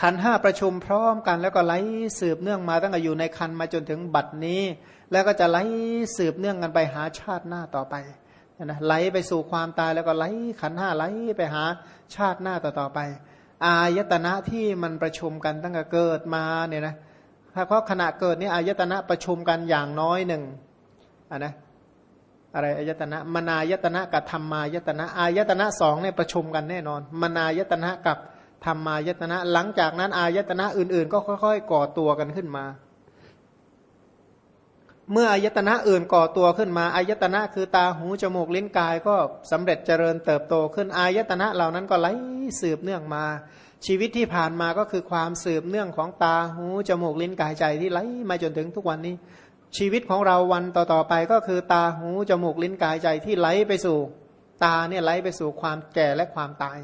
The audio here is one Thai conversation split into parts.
ขันห้าประชุมพร้อมกัน แล้วก็ไหลสืบเนื่องมาตั้งแต่อยู่ในคันมาจนถึงบัดนี้ แล้วก็จะไหลสืบเนื่องกันไปหาชาติหน้าต่อไปนะไหลไปสู่ความตายแล้วก็ไหลขันห้าไหลไปหาชาติหน้าต่อต่อไป อายตนะที่มันประชุมกันตั้งแต่เกิดมาเนี่ยนะถ้าเพราะขณะเกิดนี่อายตนะประชุมกันอย่างน้อยหนึ่งอะนะอะไรอายตนะมนายตนะกับธรรมายตนะอายตนะสองเนี่ยประชุมกันแน่นอน มนายตนะกับ ธรรมายตนะ หลังจากนั้นอายตนะอื่นๆ ก็ค่อย ๆ ก่อตัวกันขึ้นมา เมื่ออายตนะอื่นก่อตัวขึ้นมาอายตนะคือตาหูจมูกลิ้นกายก็สำเร็จเจริญเติบโตขึ้นอายตนะเหล่านั้นก็ไหลสืบเนื่องมา ชีวิตที่ผ่านมาก็คือความสืบเนื่องของตาหูจมูกลิ้นกายใจที่ไหลมาจนถึงทุกวันนี้ ชีวิตของเราวันต่อๆไปก็คือตาหูจมูกลิ้นกายใจที่ไหลไปสู่ ตาเนี่ยไหลไปสู่ความแก่และความตาย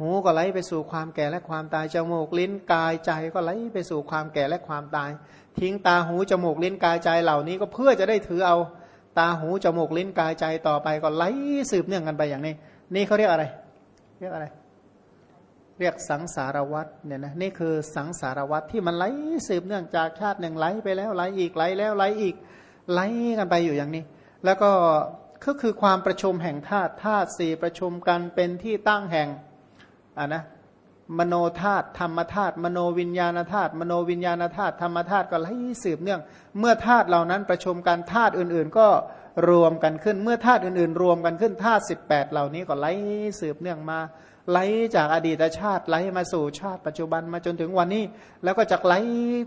หูก็ไหลไปสู่ความแก่และความตาย จมูกลิ้นกายใจก็ไหลไปสู่ความแก่และความตาย ทิ้งตาหูจมูกลิ้นกายใจเหล่านี้ก็เพื่อจะได้ถือเอาตาหูจมูกลิ้นกายใจต่อไปก็ไหลสืบเนื่องกันไปอย่างนี้ นี่เขาเรียกอะไร เรียกอะไร เรียกสังสารวัตเนี่ยนะนี่คือสังสารวัตที่มันไหลสืบเนื่องจากชาติหนึ่งไหลไปแล้วไหลอีกไหลแล้วไหลอีกไหลกันไปอยู่อย่างนี้ แล้วก็ก็คือความประชุมแห่งธาตุธาตุสี่ประชุมกันเป็นที่ตั้งแห่ง อ่านะมโนธาตุธรรมธาตุมโนวิญญาณธาตุมโนวิญญาณธาตุธรรมธาตุก็ไหลสืบเนื่อง เมื่อธาตุเหล่านั้นประชุมกันธาตุอื่น ๆ ก็รวมกันขึ้น เมื่อธาตุอื่น ๆ รวมกันขึ้นธาตุสิบแปดเหล่านี้ก็ไหลสืบเนื่องมา ไหลจากอดีตชาติไหลมาสู่ชาติปัจจุบันมาจนถึงวันนี้ แล้วก็จะไหล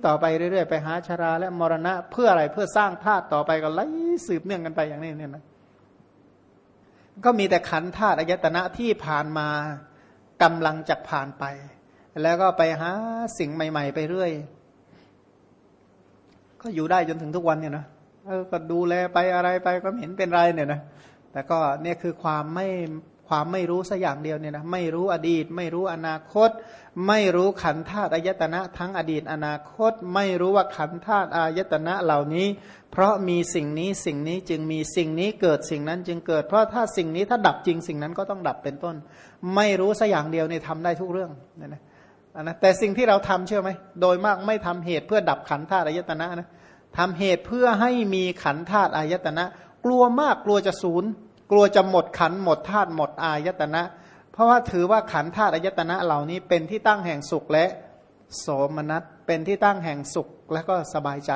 ต่อไปเรื่อย ๆ ไปหาชาราและมรณะเพื่ออะไรเพื่อสร้างธาตุต่อไปก็ไหลสืบเนื่องกันไปอย่างนี้เนี่ยนะก็มีแต่ขันธาตุอายตนะที่ผ่านมา กำลังจะผ่านไป แล้วก็ไปหาสิ่งใหม่ ๆ ไปเรื่อย ก็อยู่ได้จนถึงทุกวันเนี่ยนะเออก็ดูแลไปอะไรไปก็เห็นเป็นไรเนี่ยนะแต่ก็เนี่ยคือความไม่ ความไม่รู้สักอย่างเดียวเนี่ยนะไม่รู้อดีต ไม่รู้อนาคต ไม่รู้ขันธาตุอายตนะทั้งอดีตอนาคต ไม่รู้ว่าขันธาตุอายตนะเหล่านี้ เพราะมีสิ่งนี้สิ่งนี้จึงมีสิ่งนี้เกิดสิ่งนั้นจึงเกิด เพราะถ้าสิ่งนี้ถ้าดับจริงสิ่งนั้นก็ต้องดับเป็นต้น ไม่รู้สักอย่างเดียวเนี่ยทำได้ทุกเรื่องเนี่ยนะนะแต่สิ่งที่เราทำเชื่อไหมโดยมากไม่ทำเหตุเพื่อดับขันธาตุอายตนะนะทำเหตุเพื่อให้มีขันธาตุอายตนะ กลัวมากกลัวจะศูนย์ กลัวจะหมดขันหมดธาตุหมดอายตนะ เพราะว่าถือว่าขันธาตุอายตนะเหล่านี้เป็นที่ตั้งแห่งสุขและโสมนัสเป็นที่ตั้งแห่งสุขและก็สบายใจ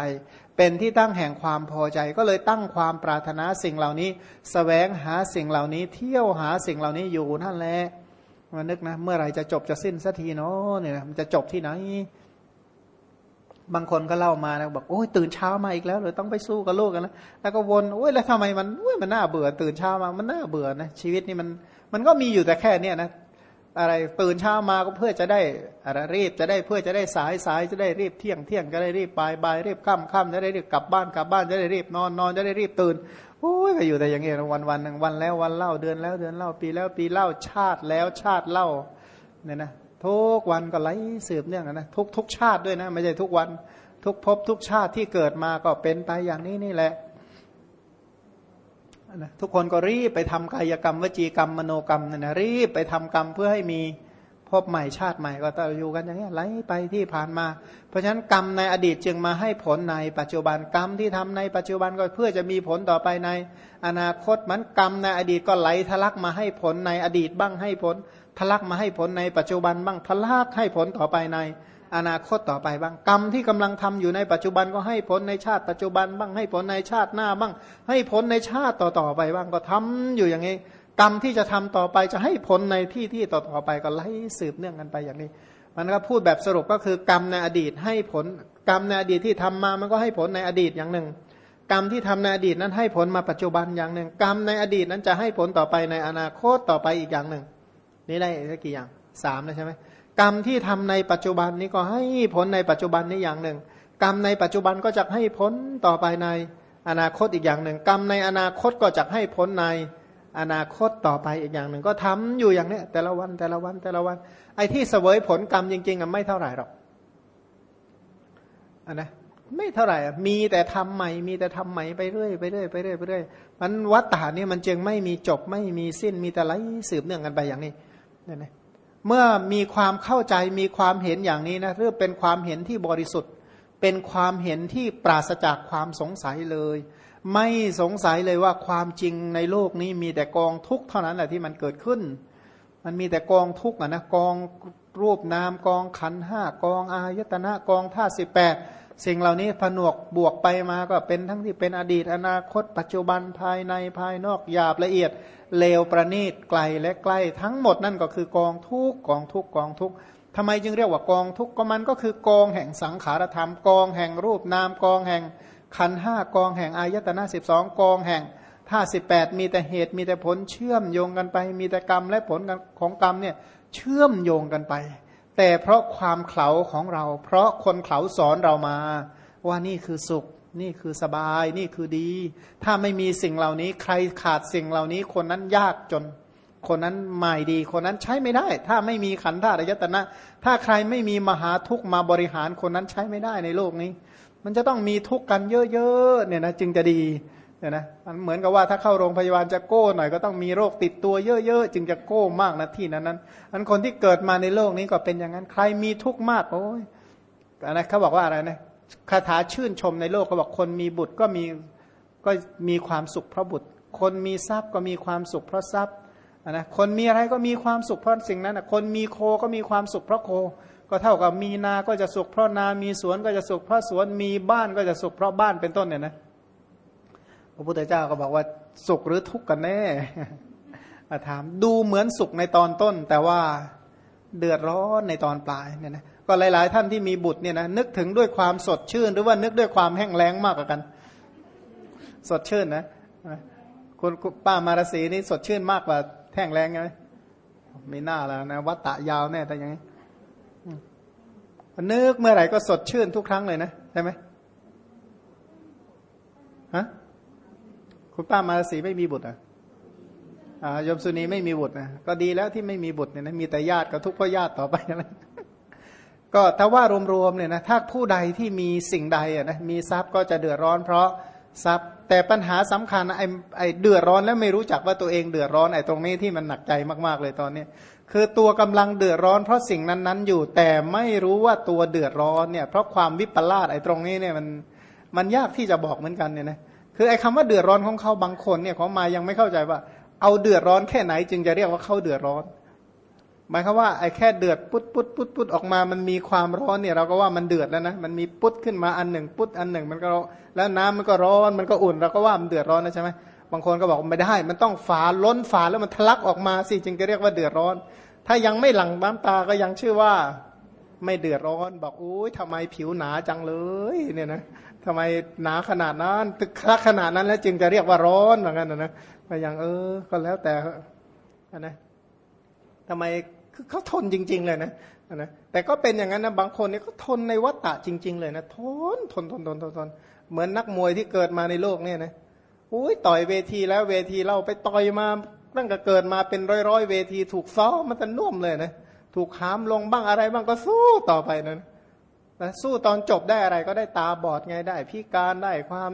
เป็นที่ตั้งแห่งความพอใจ ก็เลยตั้งความปรารถนาสิ่งเหล่านี้สแสวงหาสิ่งเหล่านี้ เที่ยวหาสิ่งเหล่านี้อยู่นั่นแหละมานึกนะ เมื่อไรจะจบจะสิ้นสักทีเนาะเนี่ยมันจะจบที่ไหน บางคนก็เล่ามานะบอกโอ้ยตื่นเช้ามาอีกแล้วเลยต้องไปสู้กับโลกกันแล้วแล้วก็วนโอ้ยแล้วทำไมมันโอ้ยมันน่าเบื่อ ตื่นเช้ามามันน่าเบื่อนะชีวิตนี่มันมันก็มีอยู่แต่แค่เนี้ยนะอะไรตื่นเช้ามาก็เพื่อจะได้อะไรรีบจะได้เพื่อจะได้สายสายจะได้รีบเที่ยงเที่ยงจะได้รีบบ่ายบ่ายรีบค่ำค่ำจะได้รีบกลับบ้านกลับบ้านจะได้รีบนอนนอนจะได้รีบตื่นโอ้ยก็อยู่แต่อย่างเงี้ยวันวันหนึ่งวันแล้ววันเล่าเดือนแล้วเดือนเล่าปีแล้วปีเล่าชาติแล้วชาติเล่าเนี่ยนะ ทุกวันก็ไหลสืบเนื่องนะทุกทุกชาติด้วยนะ ไม่ใช่ทุกวัน ทุกภพทุกชาติที่เกิดมาก็เป็นไปอย่างนี้นี่แหละนะทุกคนก็รีบไปทำกายกรรมวจีกรรมมโนกรรมนะนะรีบไปทำกรรมเพื่อให้มีพบใหม่ชาติใหม่ก็ต้องอยู่กันอย่างนี้ไหลไปที่ผ่านมา เพราะฉะนั้นกรรมในอดีตจึงมาให้ผลในปัจจุบันกรรมที่ทำในปัจจุบันก็เพื่อจะมีผลต่อไปใน อนาคตมันกรรมในอดีตก็ไหลทะลักมาให้ผลในอดีตบ้างให้ผล ทะลักมาให้ผลในปัจจุบันบ้างทะลักให้ผลต่อไปในอนาคตต่อไปบ้างกรรมที่กำลังทำอยู่ในปัจจุบันก็ให้ผลในชาติปัจจุบันบ้างให้ผลในชาติหน้าบ้าง ให้ผลในชาติต่อๆไปบ้างก็ทำอยู่อย่างนี้กรรมที่จะทำต่อไปจะให้ผลในที่ที่ต่อๆไปก็ไล่สืบเนื่องกันไปอย่างนี้ มันก็พูดแบบสรุปก็คือกรรมในอดีตให้ผลกรรมในอดีตที่ทำมามันก็ให้ผลในอดีตอย่างหนึ่ง กรรมที่ทำในอดีตนั้นให้ผลมาปัจจุบันอย่างหนึ่ง กรรมในอดีตนั้นจะให้ผลต่อไปในอนาคตต่อไปอีกอย่างหนึ่ง นี่ได้กี่อย่างสามนะใช่ไหมกรรมที่ทำในปัจจุบันนี้ก็ให้ผลในปัจจุบันนี้อย่างหนึ่ง กรรมในปัจจุบันก็จะให้ผลต่อไปในอนาคตอีกอย่างหนึ่ง กรรมในอนาคตก็จะให้ผลในอนาคตต่อไปอีกอย่างหนึ่ง ก็ทำอยู่อย่างนี้แต่ละวันแต่ละวันแต่ละวัน ไอ้ที่เสวยผลกรรมจริงๆอะไม่เท่าไหร่หรอกอันนะไม่เท่าไหร่ มีแต่ทำใหม่ มีแต่ทำใหม่ไปเรื่อยไปเรื่อยไปเรื่อยไปเรื่อยมันวัฏฏานี่มันจึงไม่มีจบไม่มีสิ้นมีแต่ไหลสืบเนื่องกันไปอย่างนี้ เนี่ยนะเมื่อมีความเข้าใจมีความเห็นอย่างนี้นะเรียกเป็นความเห็นที่บริสุทธิ์ เป็นความเห็นที่ปราศจากความสงสัยเลย ไม่สงสัยเลยว่าความจริงในโลกนี้มีแต่กองทุกข์เท่านั้นแหละที่มันเกิดขึ้น มันมีแต่กองทุกข์นะกองรูปนามกองขันห้ากองอายตนะกองท่าสิบแปด สิ่งเหล่านี้ผนวกบวกไปมาก็เป็นทั้งที่เป็นอดีตอนาคต ปัจจุบันภายในภายนอกหยาบละเอียด เลวประณีตไกลและใกล้ทั้งหมดนั่นก็คือกองทุกกองทุกกองทุกทำไมจึงเรียกว่ากองทุกก็มันก็คือกองแห่งสังขารธรรมกองแห่งรูปนามกองแห่งขันห้ากองแห่งอายตนะสิบสองกองแห่งท่าสิบแปดมีแต่เหตุมีแต่ผลเชื่อมโยงกันไป มีแต่กรรมและผลของกรรมเนี่ยเชื่อมโยงกันไป แต่เพราะความเข่าของเรา เพราะคนเข่าสอนเรามา ว่านี่คือสุข นี่คือสบาย นี่คือดี ถ้าไม่มีสิ่งเหล่านี้ ใครขาดสิ่งเหล่านี้ คนนั้นยากจน คนนั้นใหม่ดี คนนั้นใช้ไม่ได้ ถ้าไม่มีขันธ์ธาตุยตนะ ถ้าใครไม่มีมหาทุกมาบริหารคนนั้นใช้ไม่ได้ในโลกนี้ มันจะต้องมีทุกข์กันเยอะๆเนี่ยนะจึงจะดี เนี่ยนะมันเหมือนกับว่าถ้าเข้าโรงพยาบาลจะโก้หน่อยก็ต้องมีโรคติดตัวเยอะๆจึงจะโก้มากนะที่นั้นนั้นอันคนที่เกิดมาในโลกนี้ก็เป็นอย่างนั้น ใครมีทุกข์มากโอ้ยอันนั้นเขาบอกว่าอะไรนะคาถาชื่นชมในโลกเขาบอกคนมีบุตรก็มีก็มีความสุขเพราะบุตร คนมีทรัพย์ก็มีความสุขเพราะทรัพย์นะคนมีอะไรก็มีความสุขเพราะสิ่งนั้นคนมีโคก็มีความสุขเพราะโค ก็เท่ากับมีนา ก็จะสุขเพราะนา มีสวนก็จะสุขเพราะสวน มีบ้านก็จะสุขเพราะบ้านเป็นต้นเนี่ยนะ พระพุทธเจ้าก็บอกว่าสุขหรือทุกข์กันแน่ถามดูเหมือนสุขในตอนต้น แต่ว่าเดือดร้อนในตอนปลายเนี่ยนะก็หลาย ๆ ท่านที่มีบุตรเนี่ยนะนึกถึงด้วยความสดชื่น หรือว่านึกด้วยความแห้งแล้งมากกว่ากัน สดชื่นนะคุณป้ามารสีนี่สดชื่นมากกว่าแห้งแล้งไงไม่น่าแล้วนะวัตตะยาวแน่แต่ยังไงนึกเมื่อไหร่ก็สดชื่นทุกครั้งเลยนะใช่ไหมฮะ คุณป้ามารสีไม่มีบุตรอะยมสุนีไม่มีบุตรนะก็ดีแล้วที่ไม่มีบุตรเนี่ยนะมีแต่ญาติก็ทุกข์เพราะญาติต่อไปนะก็ถ้าว่ารวมๆเนี่ยนะถ้าผู้ใดที่มีสิ่งใดอะนะมีทรัพย์ก็จะเดือดร้อน เพราะทรัพย์แต่ปัญหาสำคัญไอ้ไอ้เดือดร้อนแล้วไม่รู้จักว่าตัวเองเดือดร้อนไอ้ตรงนี้ที่มันหนักใจมากๆเลยตอนนี้คือตัวกำลังเดือดร้อนเพราะสิ่งนั้นๆอยู่ แต่ไม่รู้ว่าตัวเดือดร้อนเนี่ยเพราะความวิปลาสไอ้ตรงนี้เนี่ยมันมันยากที่จะบอกเหมือนกันเนี่ยนะ คือไอ้คำว่าเดือดร้อนของเขาบางคนเนี่ยเขามายังไม่เข้าใจว่า เอาเดือดร้อนแค่ไหนจึงจะเรียกว่าเขาเดือดร้อน หมายความว่าไอ้แค่เดือดปุ๊ดปุ๊ดปุ๊ดปุ๊ดออกมา มันมีความร้อนเนี่ยเราก็ว่ามันเดือดแล้วนะมันมีปุ๊ดขึ้นมาอันหนึ่งปุ๊ดอันหนึ่ง มันก็แล้วน้ำมันก็ร้อนมันก็อุ่นเราก็ว่ามันเดือดร้อนนะใช่ไหมบางคนก็บอกไม่ได้ มันต้องฝาล้นฝาแล้วมันทะลักออกมาสิจึงจะเรียกว่าเดือดร้อน ถ้ายังไม่หลั่งน้ำตาก็ยังชื่อว่าไม่เดือดร้อน บอกอุ้ยทำไมผิวหนาจังเลยเนี่ยนะ ทำไมหนาขนาดนั้น ตึกคักขนาดนั้น แล้วจึงจะเรียกว่าร้อนเหมือนกันนะก็ยังเออ ก็แล้วแต่นะทำไมคือเขาทนจริง ๆ เลยนะนะแต่ก็เป็นอย่างนั้นนะบางคนเนี่ยเขาทนในวัฏฏะจริง ๆ เลยนะทนทนทนทนทนทนเหมือนนักมวยที่เกิดมาในโลกเนี่ยนะอุ้ยต่อยเวทีแล้วเวทีเราไปต่อยมาตั้งแต่เกิดมาเป็นร้อยร้อยเวที ถูกซ้อมมันจะน่วมเลยนะถูกหามลงบ้างอะไรบ้างก็สู้ต่อไปนั้น นะสู้ตอนจบได้อะไรก็ได้ตาบอดไงได้ พิการได้ความ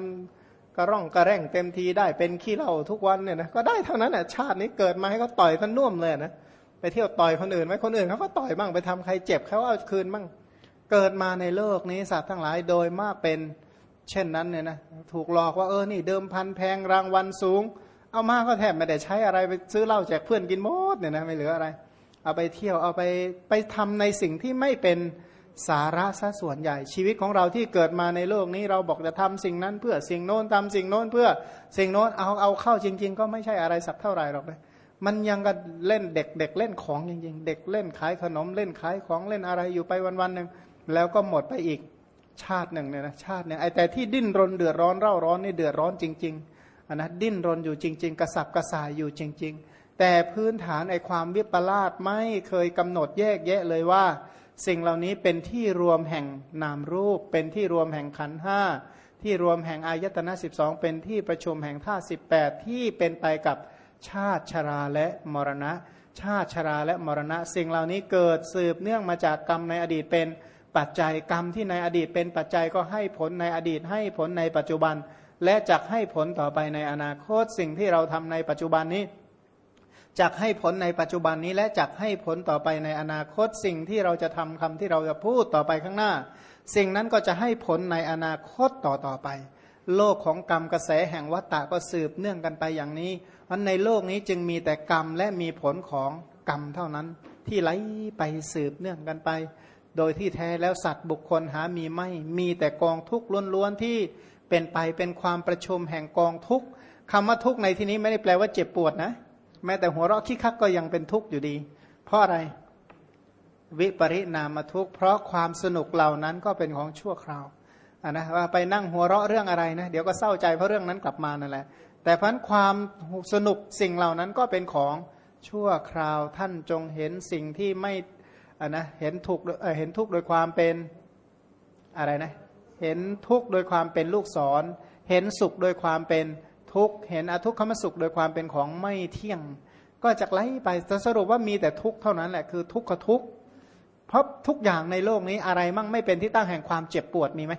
กระร่องกระแร่งเต็มทีได้เป็นขี้เหล่าทุกวันเนี่ยนะก็ได้เท่านั้นแหะชาตินี้เกิดมาให้เขาต่อยท่านน่วมเลยนะไปเที่ยวต่อยคนอื่นไหมคนอื่นเขาก็ต่อยบ้างไปทำใครเจ็บเขาเอาคืนบ้างเกิดมาในโลกนี้สัตว์ทั้งหลายโดยมากเป็นเช่นนั้นเนี่ยนะถูกหลอกว่าเออนี่เดิมพันแพงรางวัลสูง เอามาก็แทบไม่ได้ใช้อะไรไปซื้อเหล้าแจกเพื่อนกินหมดเนี่ยนะไม่เหลืออะไร เอาไปเที่ยวเอาไปไปทำในสิ่งที่ไม่เป็น สาระซะส่วนใหญ่ชีวิตของเราที่เกิดมาในโลกนี้เราบอกจะทำสิ่งนั้นเพื่อสิ่งโน้นทำสิ่งโน้นเพื่อสิ่งโน้นเอาเอาเข้าจริง ๆ ก็ไม่ใช่อะไรสักเท่าไหร่หรอกเลยมันยังก็เล่นเด็กเด็กเล่นของจริง ๆ เด็กเล่นขายขนมเล่นขายของเล่นอะไรอยู่ไปวันๆหนึ่งแล้วก็หมดไปอีกชาติหนึ่งเนี่ยนะชาติเนี่ยไอแต่ที่ดิ้นรนเดือดร้อนเร่าร้อนนี่เดือดร้อนจริงๆอันนะดิ้นรนอยู่จริง ๆ กระสับกระส่ายอยู่จริง ๆ แต่พื้นฐานไอความวิปลาสไม่เคยกำหนดแยกแยะเลยว่า สิ่งเหล่านี้เป็นที่รวมแห่งนามรูป เป็นที่รวมแห่งขันห้าที่รวมแห่งอายตนะสิบสองเป็นที่ประชุมแห่งท่าสิบแปดที่เป็นไปกับชาติชราและมรณะ ชาติชราและมรณะ สิ่งเหล่านี้เกิดสืบเนื่องมาจากกรรมในอดีตเป็นปัจจัยกรรมที่ในอดีตเป็นปัจจัยก็ให้ผลในอดีตให้ผลในปัจจุบัน และจะให้ผลต่อไปในอนาคตสิ่งที่เราทำในปัจจุบันนี้ จักให้ผลในปัจจุบันนี้และจักให้ผลต่อไปในอนาคต สิ่งที่เราจะทำคำที่เราจะพูดต่อไปข้างหน้า สิ่งนั้นก็จะให้ผลในอนาคตต่อต่อไป โลกของกรรมกระแสแห่งวัฏฏะก็สืบเนื่องกันไปอย่างนี้มันในโลกนี้จึงมีแต่กรรมและมีผลของกรรมเท่านั้น ที่ไหลไปสืบเนื่องกันไป โดยที่แท้แล้วสัตว์บุคคลหามีไม่มีแต่กองทุกข์ล้วนๆที่เป็นไปเป็นความประชุมแห่งกองทุกข์คำว่าทุกข์ในที่นี้ไม่ได้แปลว่าเจ็บปวดนะ แม้แต่หัวเราะคิกคักก็ยังเป็นทุกข์อยู่ดี เพราะอะไร วิปริณามทุกข์เพราะความสนุกเหล่านั้นก็เป็นของชั่วคราวอ่านะว่าไปนั่งหัวเราะเรื่องอะไรนะเดี๋ยวก็เศร้าใจเพราะเรื่องนั้นกลับมานั่นแหละ แต่พันความสนุกสิ่งเหล่านั้นก็เป็นของชั่วคราวท่านจงเห็นสิ่งที่ไม่อ่านะเห็นทุกเห็นทุกโดยความเป็นอะไรนะ เห็นทุกโดยความเป็นลูกศร เห็นสุขโดยความเป็น ทุกเห็นอทุกขมสุขโดยความเป็นของไม่เที่ยง ก็จะไล่ไปจะสรุปว่ามีแต่ทุกเท่านั้นแหละคือทุกขทุกเพราะทุกอย่างในโลกนี้อะไรมั่งไม่เป็นที่ตั้งแห่งความเจ็บปวดมีไหม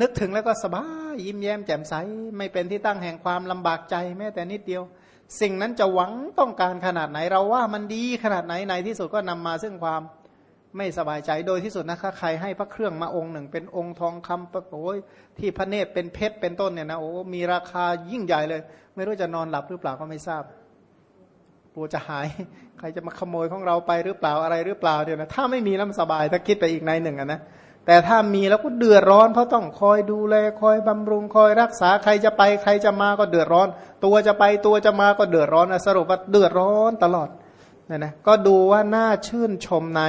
นึกถึงแล้วก็สบายยิ้มแย้มแจ่มใสไม่เป็นที่ตั้งแห่งความลำบากใจแม้แต่นิดเดียว สิ่งนั้นจะหวังต้องการขนาดไหนเราว่ามันดีขนาดไหนในที่สุดก็นำมาซึ่งความไม่สบายใจโดยที่สุดนะคะใครให้พระเครื่องมาองค์หนึ่ง เป็นองค์ทองคำโอ้ย ที่พระเนตรเป็นเพชรเป็นต้นเนี่ยนะโอ้มีราคายิ่งใหญ่เลย ไม่รู้จะนอนหลับหรือเปล่าก็ไม่ทราบกลัวจะหาย ใครจะมาขโมยของเราไปหรือเปล่าอะไรหรือเปล่าเดี๋ยวนะถ้าไม่มีแล้วมันสบายถ้าคิดไปอีกในหนึ่งนะแต่ถ้ามีแล้วก็เดือดร้อนเพราะต้องคอยดูแลคอยบำรุงคอยรักษาใครจะไปใครจะมาก็เดือดร้อน ตัวจะไปตัวจะมาก็เดือดร้อนนะสรุปว่าเดือดร้อนตลอดนะนะก็ดูว่าน่าชื่นชมใน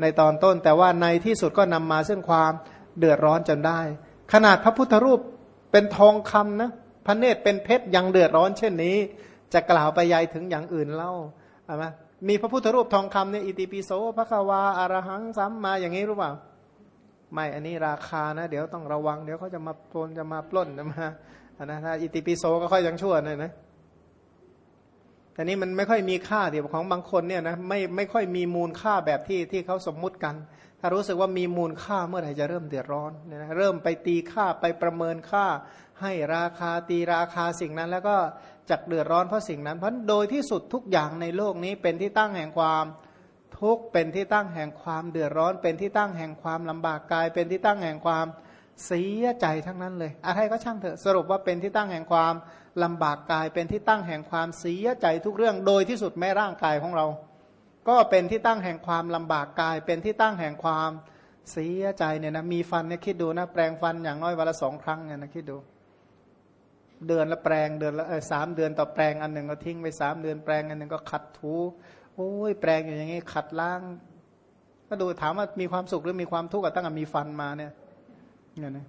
ในตอนต้น แต่ว่าในที่สุดก็นำมาซึ่งความเดือดร้อนจนได้ ขนาดพระพุทธรูปเป็นทองคำนะพระเนตรเป็นเพชรยังเดือดร้อนเช่นนี้ จะกล่าวไปยายถึงอย่างอื่นเล่าใช่ไหมมีพระพุทธรูปทองคำเนี่ยอิติปิโสพระควาอารหังสัมมาอย่างนี้รู้เปล่าไม่อันนี้ราคานะ เดี๋ยวต้องระวัง เดี๋ยวเขาจะมาปล้นจะมาปล้นจะมาอันนะถ้าอิติปิโสก็ค่อยยังชั่วหน่อยนะแต่นี้มันไม่ค่อยมีค่าเดี๋ยวของบางคนเนี่ยนะไม่ไม่ค่อยมีมูลค่าแบบที่ที่เขาสมมุติกัน ถ้ารู้สึกว่ามีมูลค่าเมื่อไหร่จะเริ่มเดือดร้อนเนี่ยนะเริ่มไปตีค่าไปประเมินค่า ให้ราคาตีราคาสิ่งนั้น แล้วก็จักเดือดร้อนเพราะสิ่งนั้น เพราะโดยที่สุดทุกอย่างในโลกนี้เป็นที่ตั้งแห่งความทุกข์เป็นที่ตั้งแห่งความเดือดร้อน เป็นที่ตั้งแห่งความลำบากกาย เป็นที่ตั้งแห่งความเสียใจทั้งนั้นเลย อะไรก็ช่างเถอะสรุปว่าเป็นที่ตั้งแห่งความลำบากกาย เป็นที่ตั้งแห่งความเสียใจทุกเรื่อง โดยที่สุดแม้ร่างกายของเรา ก็เป็นที่ตั้งแห่งความลำบากกาย เป็นที่ตั้งแห่งความเสียใจเนี่ยนะมีฟันเนี่ยคิดดูนะแปลงฟันอย่างน้อยวันละสองครั้งเนี่ยนะคิดดู เดือนละแปลงเดือนละสามเดือนต่อแปลงอันหนึ่งก็ทิ้งไปสามเดือนแปลงอันหนึ่งก็ขัดถูโอ้ยแปลงอย่างนี้ขัดล้างก็ดูถามว่ามีความสุขหรือมีความทุกข์ตั้งแต่มีฟันมาเนี่ยเนี่ยนะ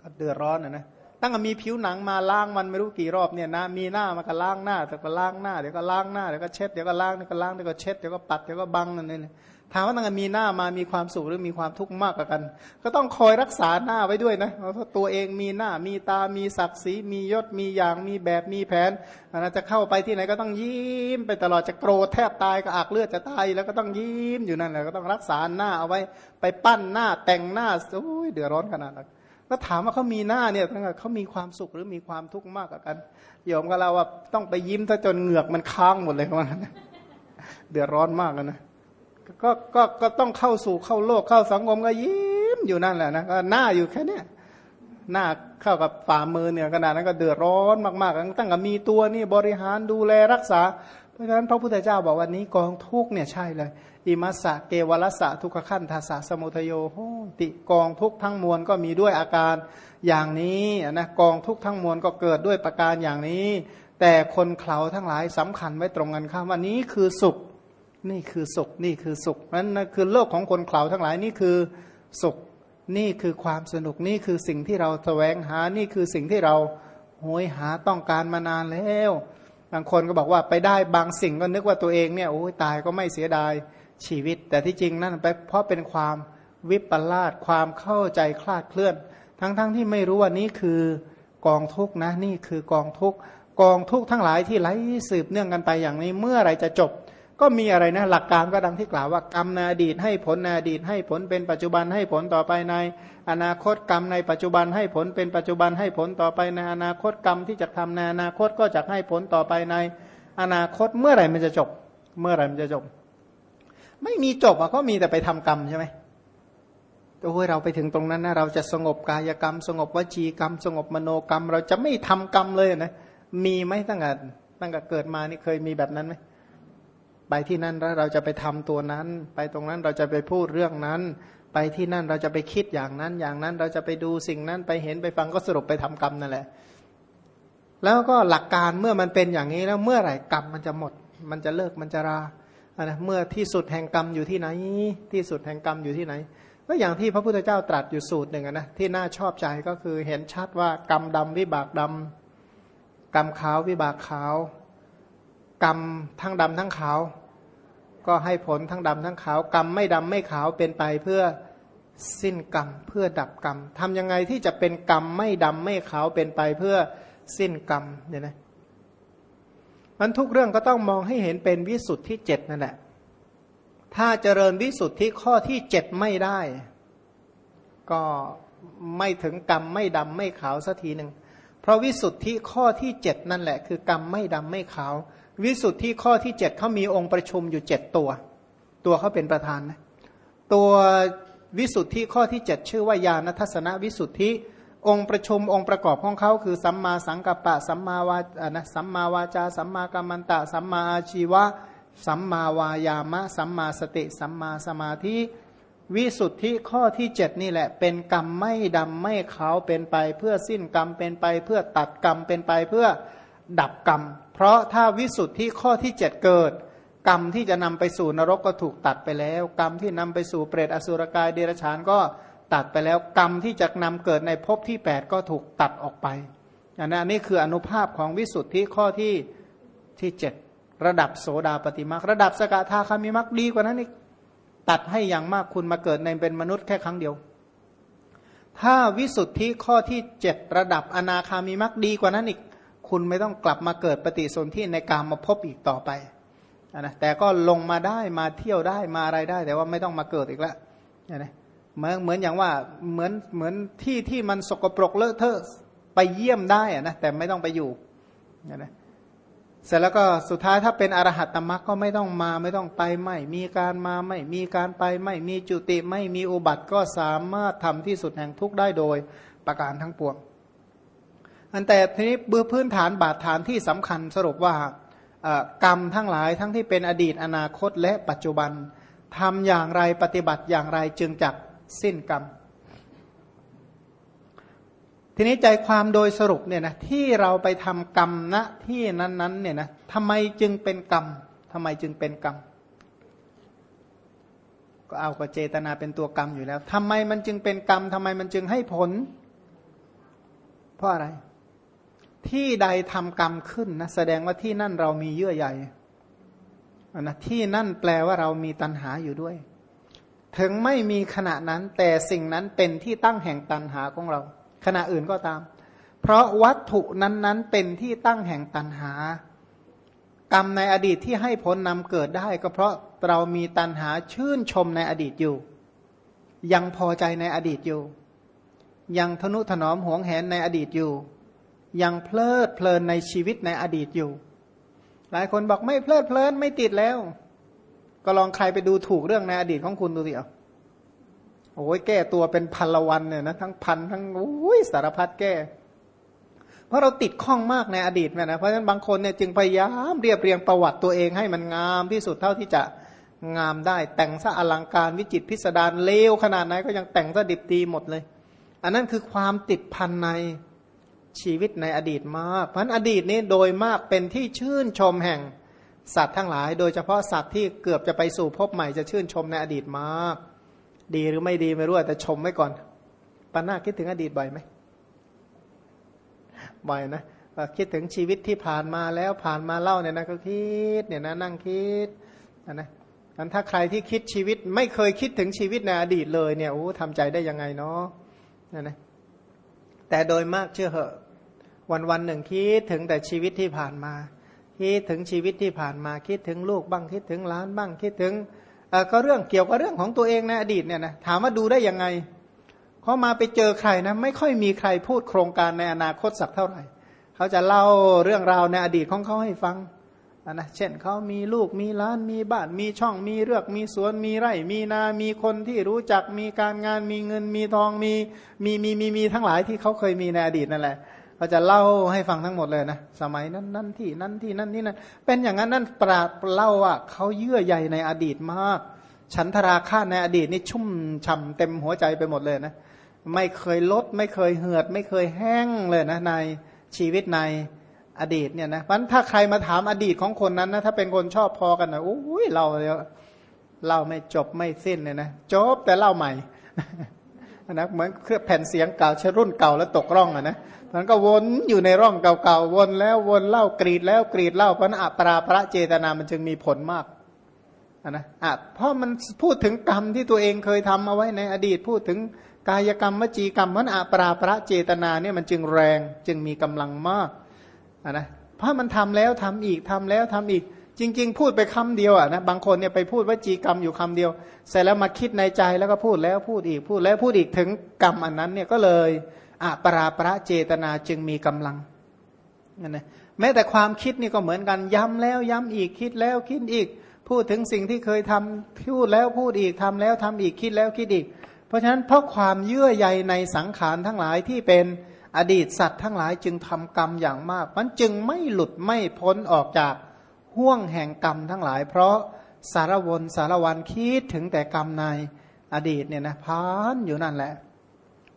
ก็เดือดร้อนนะนะ ตั้งแต่มีผิวหนังมาล้างมันไม่รู้กี่รอบเนี่ยนะมีหน้ามันก็ล้างหน้าเดี๋ยวก็ล้างหน้าเดี๋ยวก็ล้างหน้าเดี๋ยวก็เช็ดเดี๋ยวก็ล้างเดี๋ยวก็ล้างเดี๋ยวก็เช็ดเดี๋ยวก็ปัดเดี๋ยวก็บังนั่นนี่ถามว่าตั้งแต่มีหน้ามามีความสุขหรือมีความทุกข์มากกว่ากัน ก็ต้องคอยรักษาหน้าไว้ด้วยนะเพราะตัวเองมีหน้ามีตามีศักดิ์ศรีมียศมีอย่างมีแบบมีแผนนะจะเข้าไปที่ไหนก็ต้องยิ้มไปตลอดจะโกรธแทบตายก็อักเลือดจะตายแล้วก็ต้องยิ้มอยู่นั่นแหละก็ต้องรักษาหน้าเอาไว้ ไปปั้นหน้าแต่งหน้าโอ้ยเดือดร้อนขนาดนั้น ก็ถามว่าเขามีหน้าเนี่ยเขามีความสุขหรือมีความทุกข์มากกว่ากันโยมก็เราว่าต้องไปยิ้มถ้าจนเหงือกมันค้างหมดเลยว่าเดือดร้อนมากนะก็ก็ก็ต้องเข้าสู่เข้าโลกเข้าสังคมก็ยิ้มอยู่นั่นแหละนะก็หน้าอยู่แค่เนี้ยหน้าเข้ากับฝ่ามือเนี่ยขนาดนั้นก็เดือดร้อนมากๆตั้งแต่มีตัวนี่บริหารดูแลรักษา เพราะฉะนั้นพระพุทธเจ้าบอกวันนี้กองทุกเนี่ยใช่เลย อิมัสสะเกวรสสะทุกขขั้นทาสะสมุทโยโหติกองทุกทั้งมวลก็มีด้วยอาการอย่างนี้นะกองทุกทั้งมวลก็เกิดด้วยประการอย่างนี้ แต่คนเขาทั้งหลายสำคัญไว้ตรงกันข้ามว่านี้คือสุข นี่คือสุขนี่คือสุขนั้นนะคือโลกของคนเขาทั้งหลายนี่คือสุข นี่คือความสนุกนี่คือสิ่งที่เราแสวงหานี่คือสิ่งที่เราโหยหาต้องการมานานแล้ว บางคนก็บอกว่าไปได้บางสิ่งก็นึกว่าตัวเองเนี่ยโอ้ยตายก็ไม่เสียดาย ชีวิต แต่ที่จริงนั่นไปเพราะเป็นความวิปลาสความเข้าใจคลาดเคลื่อน ทั้งๆทที่ไม่รู้ว่านี่คือกองทุกนะนี่คือกองทุกกองทุกทั้งหลายที่ไหลสืบเนื่องกันไปอย่างนี้เมื่อไรจะจบ ก็มีอะไรนะหลักการก็ดังที่กล่าวว่ากรรมในอดีตให้ผลในอดีตให้ผลเป็นปัจจุบันให้ผลต่อไปในอนาคตกรรมในปัจจุบันให้ผลเป็นปัจจุบันให้ผลต่อไปในอนาคตกรรมที่จะทำในอนาคตก็จะให้ผลต่อไปในอนาคตเมื่อไหร่มันจะจบ เมื่อไหร่มันจะจบ ไม่มีจบอะก็มีแต่ไปทำกรรมใช่ไหมโอ้ยเราไปถึงตรงนั้นนะเราจะสงบกายกรรม สงบวจีกรรม สงบมโนกรรม เราจะไม่ทำกรรมเลยนะมีไหมตั้งแต่ตั้งแต่เกิดมานี่เคยมีแบบนั้นไหมไปที่นั่นแล้วเราจะไปทำตัวนั้น ไปตรงนั้นเราจะไปพูดเรื่องนั้น ไปที่นั่นเราจะไปคิดอย่างนั้น อย่างนั้นเราจะไปดูสิ่งนั้นไปเห็นไปฟังก็สรุปไปทำกรรมนั่นแหละ แล้วก็หลักการเมื่อมันเป็นอย่างนี้แล้วเมื่อไหร่กรรมมันจะหมด มันจะเลิกมันจะรา นะเมื่อที่สุดแห่งกรรมอยู่ที่ไหน ที่สุดแห่งกรรมอยู่ที่ไหน ก็อย่างที่พระพุทธเจ้าตรัสอยู่สูตรหนึ่งนะที่น่าชอบใจก็คือเห็นชัดว่ากรรมดำวิบากดำกรรมขาววิบากขาว กรรมทั้งดำทั้งขาว ก็ให้ผลทั้งดำทั้งขาว กรรมไม่ดำไม่ขาวเป็นไปเพื่อสิ้นกรรมเพื่อดับกรรมทำยังไงที่จะเป็นกรรมไม่ดำไม่ขาวเป็นไปเพื่อสิ้นกรรมเนี่ยนะ มันทุกเรื่องก็ต้องมองให้เห็นเป็นวิสุทธิเจ็ดนั่นแหละถ้าเจริญวิสุทธิข้อที่เจ็ดไม่ได้ ก็ไม่ถึงกรรมไม่ดำไม่ขาวสักทีหนึ่งเพราะวิสุทธิข้อที่เจ็ดนั่นแหละ คือกรรมไม่ดำไม่ขาว วิสุทธิข้อที่เจ็ดเขามีองค์ประชุมอยู่เจ็ดตัว ตัวเขาเป็นประธานนะตัววิสุทธิข้อที่เจ็ดชื่อว่าญาณทัศนวิสุทธิ องค์ประชุมองค์ประกอบของเขาคือสัมมาสังกัปปะสัมมาวานะสัมมาวาจาสัมมากัมมันตะ สัมมาอาชีวะ สัมมาวายามะ สัมมาสติ สัมมาสมาธิวิสุทธิข้อที่เจ็ดนี่แหละ เป็นกรรมไม่ดำไม่ขาวเป็นไป เพื่อสิ้นกรรมเป็นไป เพื่อตัดกรรมเป็นไปเพื่อดับกรรม เพราะถ้าวิสุทธิข้อที่เจ็ดเกิด กรรมที่จะนำไปสู่นรกก็ถูกตัดไปแล้ว กรรมที่นำไปสู่เปรตอสุรกายเดรัจฉานก็ ตัดไปแล้วกรรมที่จะนำเกิดในภพที่แปดก็ถูกตัดออกไปอันนี้นี่คืออนุภาพของวิสุทธิข้อที่ที่เจ็ดระดับโสดาปฏิมาระดับสกทาคามิมักดีกว่านั้นอีกตัดให้อย่างมากคุณมาเกิดในเป็นมนุษย์แค่ครั้งเดียว ถ้าวิสุทธิข้อที่เจ็ดระดับอนาคามิมักดีกว่านั้นอีก คุณไม่ต้องกลับมาเกิดปฏิสนธิในการมาพบอีกต่อไปนะแต่ก็ลงมาได้มาเที่ยวได้มาอะไรได้ แต่ว่าไม่ต้องมาเกิดอีกแล้วนะ เหมือนเหมือนอย่างว่าเหมือนเหมือนที่ที่มันสกปรกเลอะเทอะไปเยี่ยมได้อะนะแต่ไม่ต้องไปอยู่นะเสร็จแล้วก็สุดท้ายถ้าเป็นอรหัตตมรรคก็ไม่ต้องมาไม่ต้องไปไม่มีการมาไม่มีการไปไม่มีจุติไม่มีอุบัติก็สามารถทำที่สุดแห่งทุกได้โดยประการทั้งปวงอันแต่ทีนี้เบื้อพื้นฐานบาดฐานที่สำคัญสรุปว่ากรรมทั้งหลายทั้งที่เป็นอดีตอนาคตและปัจจุบันทำอย่างไรปฏิบัติอย่างไรจึงจัก สิ้นกรรม ทีนี้ใจความโดยสรุปเนี่ยนะที่เราไปทำกรรมณที่นั้นๆเนี่ยนะทำไมจึงเป็นกรรมทำไมจึงเป็นกรรม ก็เอาก็เจตนาเป็นตัวกรรมอยู่แล้วทำไมมันจึงเป็นกรรมทำไมมันจึงให้ผล เพราะอะไร ที่ใดทำกรรมขึ้นนะแสดงว่าที่นั่นเรามีเยื่อใยนะที่นั่นแปลว่าเรามีตัณหาอยู่ด้วย ถึงไม่มีขณะนั้น แต่สิ่งนั้นเป็นที่ตั้งแห่งตัณหาของเรา ขณะอื่นก็ตาม เพราะวัตถุนั้นๆเป็นที่ตั้งแห่งตัณหา กรรมในอดีตที่ให้ผลนำเกิดได้ ก็เพราะเรามีตัณหาชื่นชมในอดีตอยู่ ยังพอใจในอดีตอยู่ ยังทนุถนอมหวงแหนในอดีตอยู่ ยังเพลิดเพลินในชีวิตในอดีตอยู่ หลายคนบอกไม่เพลิดเพลินไม่ติดแล้ว ก็ลองใครไปดูถูกเรื่องในอดีตของคุณดูสิเอาโอ้ยแก้ตัวเป็นพันละวันเนี่ยนะทั้งพันทั้งโอ้ยสารพัดแก้ เพราะเราติดข้องมากในอดีตเนี่ยนะเพราะฉะนั้นบางคนเนี่ยจึงพยายามเรียบเรียงประวัติตัวเองให้มันงามที่สุดเท่าที่จะงามได้ แต่งซะอลังการวิจิตพิสดารเลวขนาดไหนก็ยังแต่งซะดิบดีหมดเลย อันนั้นคือความติดพันในชีวิตในอดีตมาก เพราะอดีตนี้โดยมากเป็นที่ชื่นชมแห่ง สัตว์ทั้งหลาย โดยเฉพาะสัตว์ที่เกือบจะไปสู่พบใหม่จะชื่นชมในอดีตมาก ดีหรือไม่ดีไม่รู้แต่ชมไว้ก่อนปานาคิดถึงอดีตบ่อยไหมบ่อยนะคิดถึงชีวิตที่ผ่านมาแล้วผ่านมาเล่าเนี่ยนะก็คิดเนี่ยนะนั่งคิดนะนั้นถ้าใครที่คิดชีวิตไม่เคยคิดถึงชีวิตในอดีตเลยเนี่ยโอ้ทำใจได้ยังไงเนาะนะนะแต่โดยมากเชื่อเหอะ วันวันหนึ่งคิดถึงแต่ชีวิตที่ผ่านมา คิดถึงชีวิตที่ผ่านมาคิดถึงลูกบ้างคิดถึงล้านบ้างคิดถึงก็เรื่องเกี่ยวกับเรื่องของตัวเองในอดีตเนี่ยนะถามว่าดูได้ยังไงเขามาไปเจอใครนะไม่ค่อยมีใครพูดโครงการในอนาคตสักเท่าไหร่ เขาจะเล่าเรื่องราวในอดีตของเขาให้ฟังนะเช่นเขามีลูกมีล้านมีบ้านมีช่องมีเรือกมีสวนมีไร่ มีนา มีคนที่รู้จักมีการงานมีเงินมีทองมีมีมีมีมีทั้งหลายที่เขาเคยมีในอดีตนั่นแหละ เขาจะเล่าให้ฟังทั้งหมดเลยนะสมัยนั้นนั่นที่นั่นที่นั่นที่นั่นเป็นอย่างนั้นนั่นปราดเล่าว่าเขาเยื่อใยในอดีตมาก ฉันทราคาในอดีตนี่ชุ่มฉ่าเต็มหัวใจไปหมดเลยนะ ไม่เคยลด ไม่เคยเหือด ไม่เคยแห้งเลยนะในชีวิตในอดีตเนี่ยนะเพราะถ้าใครมาถามอดีตของคนนั้นนะถ้าเป็นคนชอบพอกันนะโอ้ยเราเล่าไม่จบไม่สิ้นเลยนะจบแต่เล่าใหม่นะเหมือนเครื่องแผ่นเสียงเก่าชรุ่นเก่าแล้วตกร่องอะนะ มันก็วนอยู่ในร่องเก่าๆวนแล้ววนเล่ากรีดแล้วกรีดเล่าเพราะนั้นอัปราพระเจตนามันจึงมีผลมากนะอะเพราะมันพูดถึงกรรมที่ตัวเองเคยทำเอาไว้ในอดีตพูดถึงกายกรรมวจีกรรมมันอัปราพระเจตนาเนี่ยมันจึงแรงจึงมีกำลังมากนะเพราะมันทำแล้วทำอีกทำแล้วทำอีก จริง ๆ พูดไปคำเดียวอะนะบางคนเนี่ยไปพูดวจีกรรมอยู่คำเดียว เสร็จแล้วมาคิดในใจแล้วก็พูดแล้วพูดอีกพูดแล้วพูดอีกถึงกรรมอันนั้นเนี่ยก็เลย อะปราประเจตนาจึงมีกำลังนะแม้แต่ความคิดนี่ก็เหมือนกันย้ำแล้วย้ำอีกคิดแล้วคิดอีก พูดถึงสิ่งที่เคยทำพูดแล้วพูดอีกทำแล้วทำอีกคิดแล้วคิดอีก เพราะฉะนั้นเพราะความเยื่อใยในสังขารทั้งหลายที่เป็นอดีตสัตว์ทั้งหลายจึงทำกรรมอย่างมาก มันจึงไม่หลุดไม่พ้นออกจากห่วงแห่งกรรมทั้งหลาย เพราะสารวนสารวันคิดถึงแต่กรรมในอดีตเนี่ยนะพานอยู่นั่นแหละ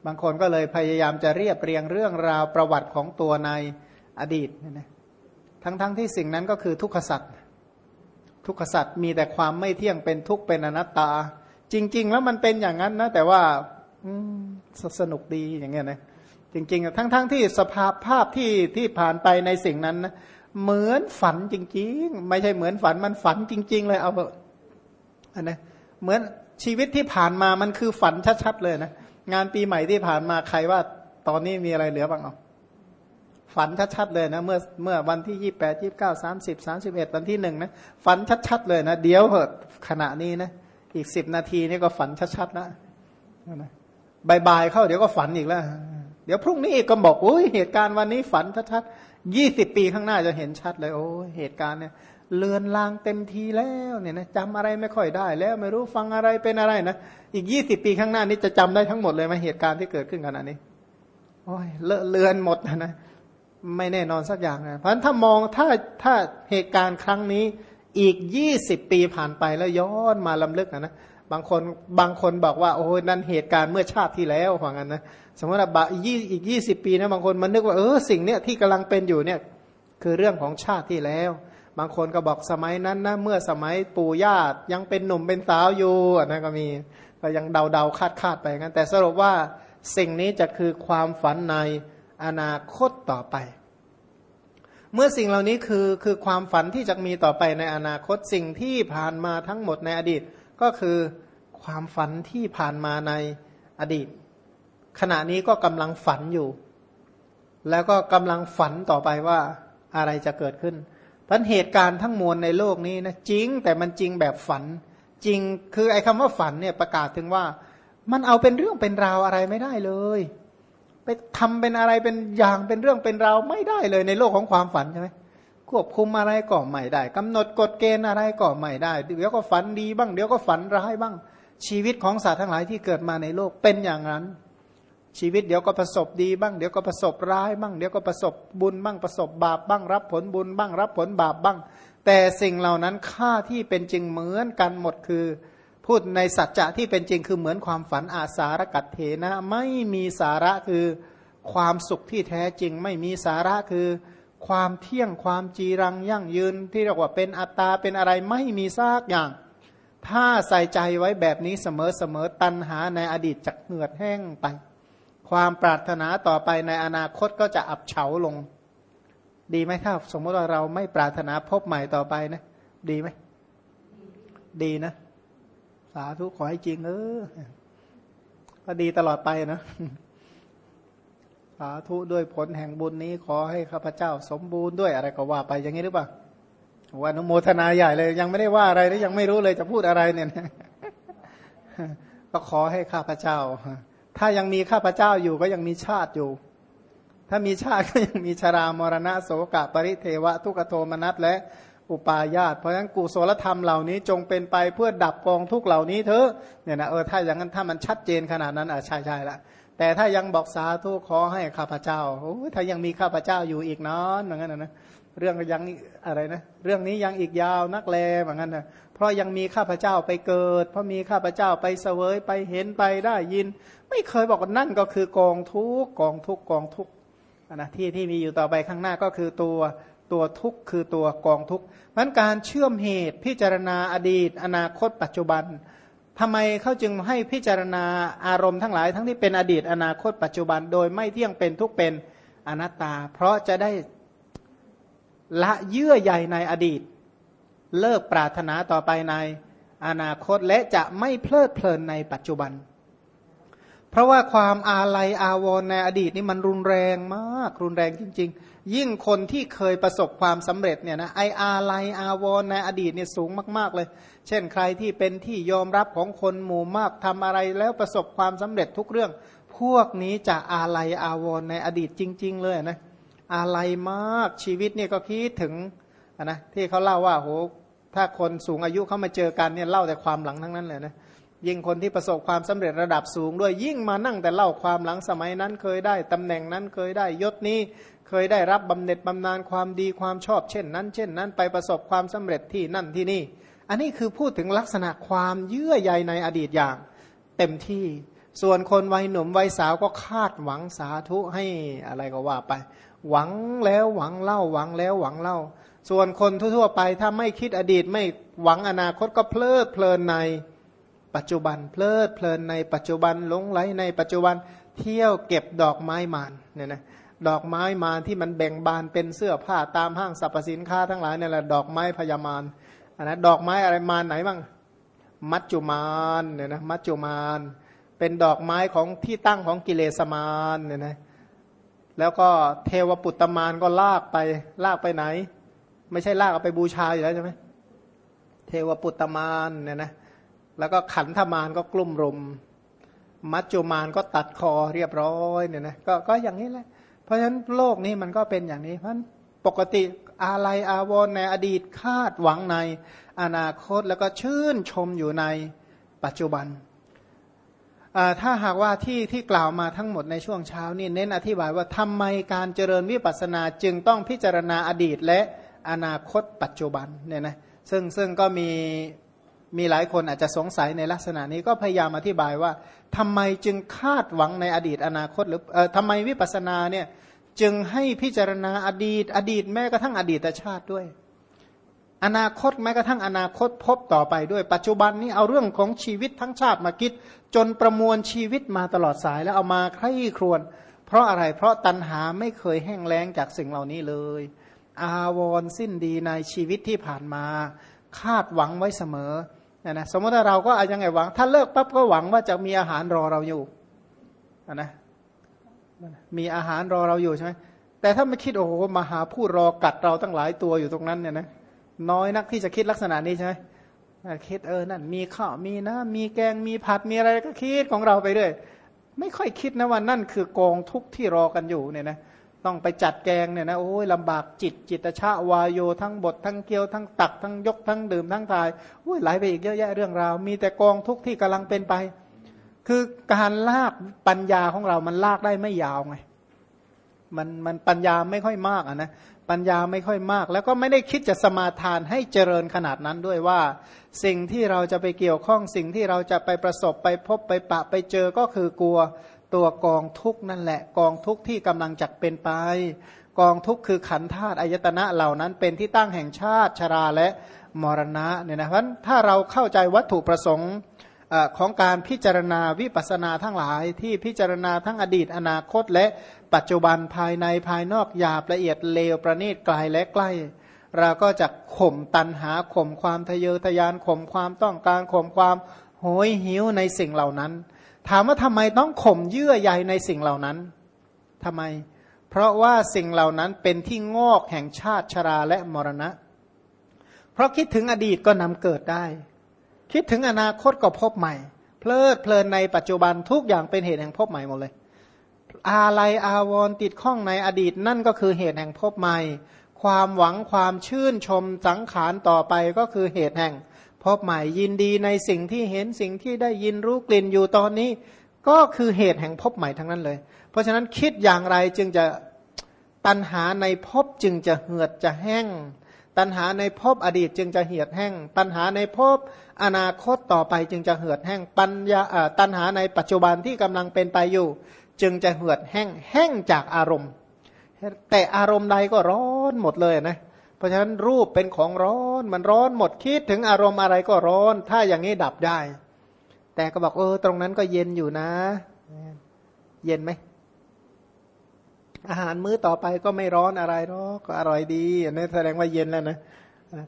บางคนก็เลยพยายามจะเรียบเรียงเรื่องราวประวัติของตัวในอดีตเนี่ยนะทั้งๆทที่สิ่งนั้นก็คือทุกขสัตว์ทุกขสัตว์มีแต่ความไม่เที่ยงเป็นทุกข์เป็นอนัตตา จริง ๆ แล้วมันเป็นอย่างนั้นนะ แต่ว่าสนุกดีอย่างเงี้ยนะจริงๆทั้งๆทที่สภาพภาพที่ที่ผ่านไปในสิ่งนั้นนะเหมือนฝันจริง ๆ ไม่ใช่เหมือนฝันมันฝันจริง ๆ เลยเอาอันนะเหมือนชีวิตที่ผ่านมามันคือฝันชัดๆเลยนะ งานปีใหม่ที่ผ่านมาใครว่า ตอนนี้มีอะไรเหลือบ้างเอาฝันชัดๆเลยนะ เมื่อเมื่อวันที่ยี่แปดยี่บเก้าสามสิบสามสิบเอ็ดวันที่หนึ่งนะฝันชัดๆเลยนะเดี๋ยวเหอะขณะนี้นะอีกสิบนาทีนี่ก็ฝันชัดๆแล้วนะบายๆเข้าเดี๋ยวก็ฝันอีกแล้ว เดี๋ยวพรุ่งนี้อีกก็บอกโอ้ยเหตุการณ์วันนี้ฝันชัดๆยี่สิบปีข้างหน้าจะเห็นชัดเลย โอ้เหตุการณ์เนี่ย เลือนลางเต็มทีแล้วเนี่ยนะจำอะไรไม่ค่อยได้ แล้วไม่รู้ฟังอะไรเป็นอะไรนะอีกยี่สิบปีข้างหน้านี้จะจำได้ทั้งหมดเลยไหมเหตุการณ์ที่เกิดขึ้นขณะนี้โอ้ยเลอะเลือนหมดนะไม่แน่นอนสักอย่างนะเพราะฉะนั้นถ้ามองถ้าถ้าเหตุการณ์ครั้งนี้อีกยี่สิบปีผ่านไปแล้วย้อนมาลำลึกนะนะบางคนบางคนบอกว่า โอ้ยนั่นเหตุการณ์เมื่อชาติที่แล้วว่างั้นนะสมมติว่ายี่อีกยี่สิบปีนะบางคนมันนึกว่าเออสิ่งเนี้ยที่กำลังเป็นอยู่เนี่ยคือเรื่องของชาติที่แล้ว บางคนก็บอกสมัยนั้นนะเมื่อสมัยปู่ย่ายังเป็นหนุ่มเป็นสาวอยู่นะก็มีก็ยังเดาเดาคาดคาดไปกันแต่สรุปว่าสิ่งนี้จะคือความฝันในอนาคตต่อไป เมื่อสิ่งเหล่านี้คือคือความฝันที่จะมีต่อไปในอนาคตสิ่งที่ผ่านมาทั้งหมดในอดีต ก็คือความฝันที่ผ่านมาในอดีต ขณะนี้ก็กำลังฝันอยู่ แล้วก็กำลังฝันต่อไปว่าอะไรจะเกิดขึ้น พันเหตุการณ์ทั้งมวลในโลกนี้นะจริงแต่มันจริงแบบฝัน จริงคือไอ้คำว่าฝันเนี่ยประกาศถึงว่า มันเอาเป็นเรื่องเป็นราวอะไรไม่ได้เลย ไปทำเป็นอะไรเป็นอย่างเป็นเรื่องเป็นราวไม่ได้เลยในโลกของความฝันใช่ไหมควบคุมอะไรก็ไม่ได้กำหนดกฎเกณฑ์อะไรก็ไม่ได้เดี๋ยวก็ฝันดีบ้างเดี๋ยวก็ฝันร้ายบ้างชีวิตของสัตว์ทั้งหลายที่เกิดมาในโลกเป็นอย่างนั้น ชีวิตเดี๋ยวก็ประสบดีบ้างเดี๋ยวก็ประสบร้ายบ้างเดี๋ยวก็ประสบบุญบ้างประสบบาปบ้างรับผลบุญบ้างรับผลบาปบ้าง แต่สิ่งเหล่านั้นค่าที่เป็นจริงเหมือนกันหมดคือ พูดในสัจจะที่เป็นจริงคือเหมือนความฝันอาสารกัดเถนะ ไม่มีสาระคือความสุขที่แท้จริง ไม่มีสาระคือความเที่ยงความจีรังยั่งยืนที่เรียกว่าเป็นอัตตาเป็นอะไรไม่มีซากอย่าง ถ้าใส่ใจไว้แบบนี้เสมอเสมอตันหาในอดีตจะเหือดแห้งไป ความปรารถนาต่อไปในอนาคตก็จะอับเฉาลง ดีไหมถ้าสมมติว่าเราไม่ปรารถนาพบใหม่ต่อไปนะ ดีไหม ดีนะ สาธุขอให้จริงเออก็ดีตลอดไปนะสาธุด้วยผลแห่งบุญนี้ขอให้ข้าพเจ้าสมบูรณ์ด้วยอะไรก็ว่าไปอย่างนี้หรือเปล่าว่านุโมทนาใหญ่เลย ยังไม่ได้ว่าอะไรแล้วยังไม่รู้เลยจะพูดอะไรเนี่ยก็ขอให้ข้าพเจ้า ถ้ายังมีข้าพเจ้าอยู่ก็ยังมีชาติอยู่ ถ้ามีชาติก็ยังมีชรามรณะโสกะปริเทวะ ทุกโทมนัสและอุปาญาต เพราะฉะนั้นกุศลธรรมเหล่านี้จงเป็นไปเพื่อดับกองทุกเหล่านี้เถอะเนี่ยนะเออถ้าอย่างนั้นถ้ามันชัดเจนขนาดนั้นอะใช่ใช่ละแต่ถ้ายังบอกสาธุขอให้ข้าพเจ้าโอ้ถ้ายังมีข้าพเจ้าอยู่อีกนานเหมือนกันนะ เรื่องยังอะไรนะ เรื่องนี้ยังอีกยาวนักแลเหมือนกันนะเพราะยังมีข้าพเจ้าไปเกิด เพราะมีข้าพเจ้าไปเสวยไปเห็นไปได้ยิน ไม่เคยบอกว่านั่นก็คือกองทุกกองทุกกองทุกนะที่ที่มีอยู่ต่อไปข้างหน้าก็คือตัวตัวทุกคือตัวกองทุกข์มันการเชื่อมเหตุพิจารณาอดีต อนาคต ปัจจุบันทำไมเขาจึงให้พิจารณาอารมณ์ทั้งหลายทั้งที่เป็นอดีต อนาคตปัจจุบัน โดยไม่เที่ยงเป็นทุกเป็นอนัตตา เพราะจะได้ ละเยื่อใยในอดีต เลิกปรารถนาต่อไปในอนาคตและจะไม่เพลิดเพลินในปัจจุบัน เพราะว่าความอาลัยอาวรณ์ในอดีตนี่มันรุนแรงมาก รุนแรงจริง ๆ ยิ่งคนที่เคยประสบความสำเร็จเนี่ยนะไออาไลอาวรในอดีตเนี่ยสูงมาก ๆเลย เช่นใครที่เป็นที่ยอมรับของคนหมู่มากทำอะไรแล้วประสบความสำเร็จทุกเรื่อง พวกนี้จะอาไลอาวรในอดีตจริง ๆ เลยนะ อาไลมากชีวิตเนี่ยก็คิดถึงนะที่เขาเล่าว่าโหถ้าคนสูงอายุเขามาเจอกันเนี่ยเล่าแต่ความหลังทั้งนั้นเลยนะยิ่งคนที่ประสบความสำเร็จระดับสูงด้วยยิ่งมานั่งแต่เล่าความหลังสมัยนั้นเคยได้ตำแหน่งนั้นเคยได้ยศนี้เคยได้รับบำเหน็จบำนาญความดีความชอบเช่นนั้น เช่นนั้นไปประสบความสำเร็จที่นั่นที่นี่ อันนี้คือพูดถึงลักษณะความเยื่อใยในอดีตอย่างเต็มที่ ส่วนคนวัยหนุ่มวัยสาวก็คาดหวังสาธุให้อะไรก็ว่าไปหวังแล้วหวังเล่า หวังแล้วหวังเล่า ส่วนคนทั่วๆไปถ้าไม่คิดอดีตไม่หวังอนาคตก็เพลิดเพลินในปัจจุบัน เพลิดเพลินในปัจจุบันหลงไหลในปัจจุบันเที่ยวเก็บดอกไม้มานเนี่ยนะดอกไม้มาที่มันแบ่งบานเป็นเสื้อผ้าตามห้างสรรพสินค้าทั้งหลายนี่แหละดอกไม้พยามานอันนั้นดอกไม้อะไรมานไหนบ้างมัจจุมานเนี่ยนะมัจจุมานเป็นดอกไม้ของที่ตั้งของกิเลสมานเนี่ยนะ แล้วก็เทวปุตตมานก็ลากไปลากไปไหน ไม่ใช่ลากเอาไปบูชาอยู่แล้วใช่ไหมเทวปุตตมานเนี่ยนะแล้วก็ขันธมานก็กลุ่มรุม มัจจุมานก็ตัดคอเรียบร้อยเนี่ยนะก็ก็อย่างนี้แหละ เพราะฉะนั้นโลกนี้มันก็เป็นอย่างนี้ เพราะปกติอะไรอาวรในอดีตคาดหวังในอนาคตแล้วก็ชื่นชมอยู่ในปัจจุบัน ถ้าหากว่าที่ที่กล่าวมาทั้งหมดในช่วงเช้านี่เน้นอธิบายว่าทำไมการเจริญวิปัสสนาจึงต้องพิจารณาอดีตและอนาคตปัจจุบันเนี่ยนะซึ่งซึ่งก็มีมีหลายคนอาจจะสงสัยในลักษณะนี้ก็พยายามอธิบายว่าทำไมจึงคาดหวังในอดีตอนาคต หรือเออทำไมวิปัสสนาเนี่ยจึงให้พิจารณาอดีต อดีตแม้กระทั่งอดีตชาติด้วย อนาคตแม้กระทั่งอนาคตพบต่อไปด้วย ปัจจุบันนี้เอาเรื่องของชีวิตทั้งชาติมาคิด จนประมวลชีวิตมาตลอดสายแล้วเอามาใคร่ครวญเพราะอะไรเพราะตัณหาไม่เคยแห้งแล้งจากสิ่งเหล่านี้เลย อาวรสิ้นดีในชีวิตที่ผ่านมา คาดหวังไว้เสมอนะสมมติว่าเราก็อายังไงหวัง ถ้าเลิกปั๊บก็หวังว่าจะมีอาหารรอเราอยู่นะมีอาหารรอเราอยู่ใช่ไหมแต่ถ้าไม่คิดโอ้โหมาหาผู้รอกัดเราตั้งหลายตัวอยู่ตรงนั้นเนี่ยนะ น้อยนักที่จะคิดลักษณะนี้ใช่ไหมคิดเออนั่นมีข้าวมีนะมีแกงมีผัดมีอะไรก็คิดของเราไปเรื่อยไม่ค่อยคิดนะว่านั่นคือกองทุกข์ที่รอกันอยู่เนี่ยนะต้องไปจัดแกงเนี่ยนะโอ้ยลำบากจิตจิตชาวายโยทั้งบททั้งเกียวทั้งตักทั้งยกทั้งดื่มทั้งทายโอ้ยไหลไปอีกเยอะแยะเรื่องราว มีแต่กองทุกข์ที่กำลังเป็นไป คือการลากปัญญาของเรามันลากได้ไม่ยาวไงมันมันปัญญาไม่ค่อยมากอะนะ ปัญญาไม่ค่อยมาก แล้วก็ไม่ได้คิดจะสมาทานให้เจริญขนาดนั้นด้วยว่า สิ่งที่เราจะไปเกี่ยวข้องสิ่งที่เราจะไปประสบไปพบไปปะไปเจอก็คือกลัวตัวกองทุกนั่นแหละ กองทุกที่กำลังจักเป็นไป กองทุกคือขันธาตุอายตนะเหล่านั้นเป็นที่ตั้งแห่งชาติชราและมรณะเนี่ยนะเพราะถ้าเราเข้าใจวัตถุประสงค์ ของการพิจารณาวิปัสนาทั้งหลายที่พิจารณาทั้งอดีตอนาคต และปัจจุบันภายในภายนอกหยาบละเอียดเลวประณีตไกลและใกล้ เราก็จะข่มตันหาข่มความทะเยอทะยานข่มความต้องการข่มความโหยหิวในสิ่งเหล่านั้น ถามว่าทำไมต้องข่มเยื่อใยในสิ่งเหล่านั้นทำไม เพราะว่าสิ่งเหล่านั้นเป็นที่งอกแห่งชาติชราและมรณะ เพราะคิดถึงอดีตก็นำเกิดได้ คิดถึงอนาคตก็พบใหม่ เพลิดเพลินในปัจจุบันทุกอย่างเป็นเหตุแห่งพบใหม่หมดเลย อาลัยอาวรติดข้องในอดีตนั่นก็คือเหตุแห่งพบใหม่ ความหวังความชื่นชมสังขารต่อไปก็คือเหตุแห่งพบใหม่ยินดีในสิ่งที่เห็นสิ่งที่ได้ยินรู้กลิ่นอยู่ตอนนี้ ก็คือเหตุแห่งพบใหม่ทั้งนั้นเลย เพราะฉะนั้นคิดอย่างไรจึงจะตัณหาในภพจึงจะเหือดจะแห้ง ตัณหาในภพอดีตจึงจะเหือดแห้ง ตัณหาในภพอนาคตต่อไปจึงจะเหือดแห้ง ปัญญาตัณหาในปัจจุบันที่กำลังเป็นไปอยู่ จึงจะเหือดแห้งแห้งจากอารมณ์ แต่อารมณ์ใดก็ร้อนหมดเลยนะเพราะฉะนั้นรูปเป็นของร้อนมันร้อนหมดคิดถึงอารมณ์อะไรก็ร้อน ถ้าอย่างนี้ดับได้ แต่ก็บอกเออตรงนั้นก็เย็นอยู่นะ เย็นไหม อาหารมื้อต่อไปก็ไม่ร้อนอะไรหรอกก็อร่อยดีอันนี้แสดงว่าเย็นแล้วนะ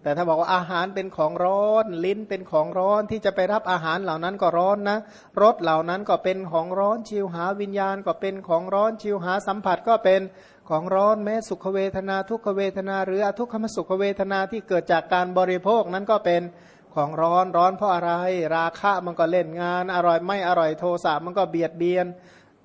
แต่ถ้าบอกว่าอาหารเป็นของร้อน ลิ้นเป็นของร้อนที่จะไปรับอาหารเหล่านั้นก็ร้อนนะรสเหล่านั้นก็เป็นของร้อนชิวหาวิญญาณก็เป็นของร้อนชิวหาสัมผัสก็เป็นของร้อนแม้สุขเวทนาทุกขเวทนา หรืออทุกขมสุขเวทนาที่เกิดจากการบริโภคนั้นก็เป็นของร้อนร้อนเพราะอะไร ราคะมันก็เล่นงาน อร่อยไม่อร่อยโทสะมันก็เบียดเบียน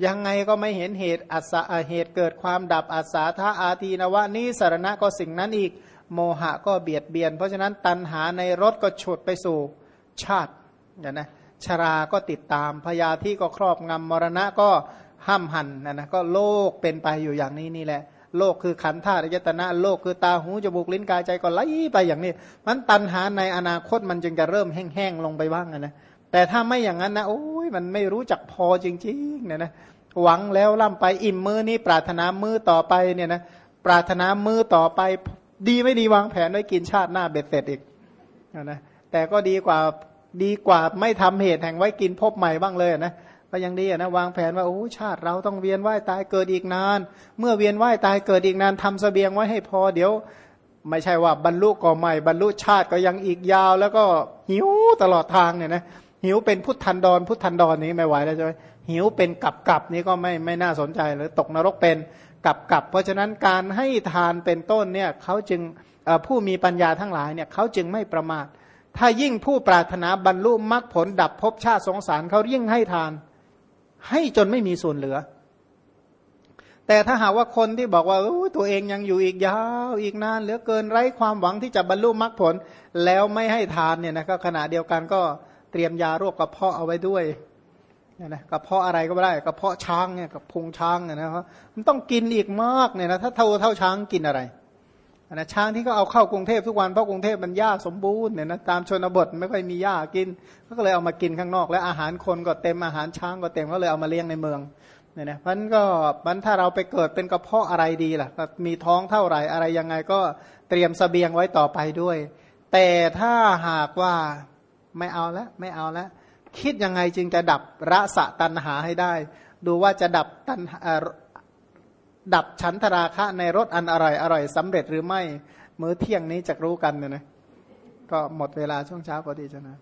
ยังไงก็ไม่เห็นเหตุอัศเหตุเกิดความดับอัศาธาอาทีนวะนี้สารณะก็สิ่งนั้นอีก โมหะก็เบียดเบียน เพราะฉะนั้นตัณหาในรถก็ฉุดไปสู่ชาติเนี่ยนะชราก็ติดตามพยาธิก็ครอบงำมรณะก็ห้ามหันนะนะก็โลกเป็นไปอยู่อย่างนี้นี่แหละ โลกคือขันธาตุยตนะโลกคือตาหูจมูกลิ้นกายใจก็ไหลไปอย่างนี้ มันตัณหาในอนาคตมันจึงจะเริ่มแห้งๆลงไปบ้างนะ แต่ถ้าไม่อย่างนั้นนะโอ้ยมันไม่รู้จักพอจริงๆเนี่ยนะหวังแล้วล่ำไปอิ่มมือนี้ปรารถนามือต่อไปเนี่ยนะปรารถนามือต่อไป ดีไม่ดีวางแผนไว้กินชาติหน้าเบ็ดเสร็จอีกนะแต่ก็ดีกว่าดีกว่าไม่ทำเหตุแห่งไว้กินพบใหม่บ้างเลยนะก็ยังดีนะวางแผนว่าโอ้ชาติเราต้องเวียนว่ายตายเกิดอีกนาน เมื่อเวียนว่ายตายเกิดอีกนานทำเสบียงไว้ให้พอเดี๋ยว ไม่ใช่ว่าบรรลุก่อใหม่บรรลุชาติก็ยังอีกยาว แล้วก็หิวตลอดทางเนี่ยนะ หิวเป็นพุทธันดร พุทธันดรนี้ไม่ไหวแล้วใช่ไหมหิวเป็นกับกับนี้ก็ไม่ไม่น่าสนใจหรือตกนรกเป็นกับกับ เพราะฉะนั้นการให้ทานเป็นต้นเนี่ยเขาจึงผู้มีปัญญาทั้งหลายเนี่ยเขาจึงไม่ประมาท ถ้ายิ่งผู้ปรารถนาบรรลุมรรคผลดับภพชาติสงสารเขายิ่งให้ทาน ให้จนไม่มีส่วนเหลือ แต่ถ้าหากว่าคนที่บอกว่าตัวเองยังอยู่อีกยาวอีกนานเหลือเกินไร้ความหวังที่จะบรรลุมรรคผล แล้วไม่ให้ทานเนี่ยนะก็ขณะเดียวกันก็ เตรียมยาโรคกระเพาะเอาไว้ด้วยเนี่ยนะกระเพาะอะไรก็ไม่ได้กระเพาะช้างเนี่ยกับพุงช้างเนี่ยนะครับมันต้องกินอีกมากเนี่ยนะถ้าเท่าเท่าช้างกินอะไรนะช้างที่เขาเอาเข้ากรุงเทพทุกวันเพราะกรุงเทพมันหญ้าสมบูรณ์เนี่ยนะตามชนบทไม่ค่อยมีหญ้ากินก็เลยเอามากินข้างนอก แล้วอาหารคนก็เต็มอาหารช้างก็เต็มก็เลยเอามาเลี้ยงในเมืองเนี่ยนะมันก็มันถ้าเราไปเกิดเป็นกระเพาะอะไรดีล่ะมีท้องเท่าไหร่อะไรยังไงก็เตรียมสเสบียงไว้ต่อไปด้วย แต่ถ้าหากว่า ไม่เอาแล้วไม่เอาแล้วคิดยังไงจึงจะดับระสะตันหาให้ได้ ดูว่าจะดับตันดับชั้นทราคะในรถอันอร่อยอร่อยสำเร็จหรือไม่ มื้อเที่ยงนี้จะรู้กันเนี่ยนะก็หมดเวลาช่วงเช้าพอดีจ้ะนะ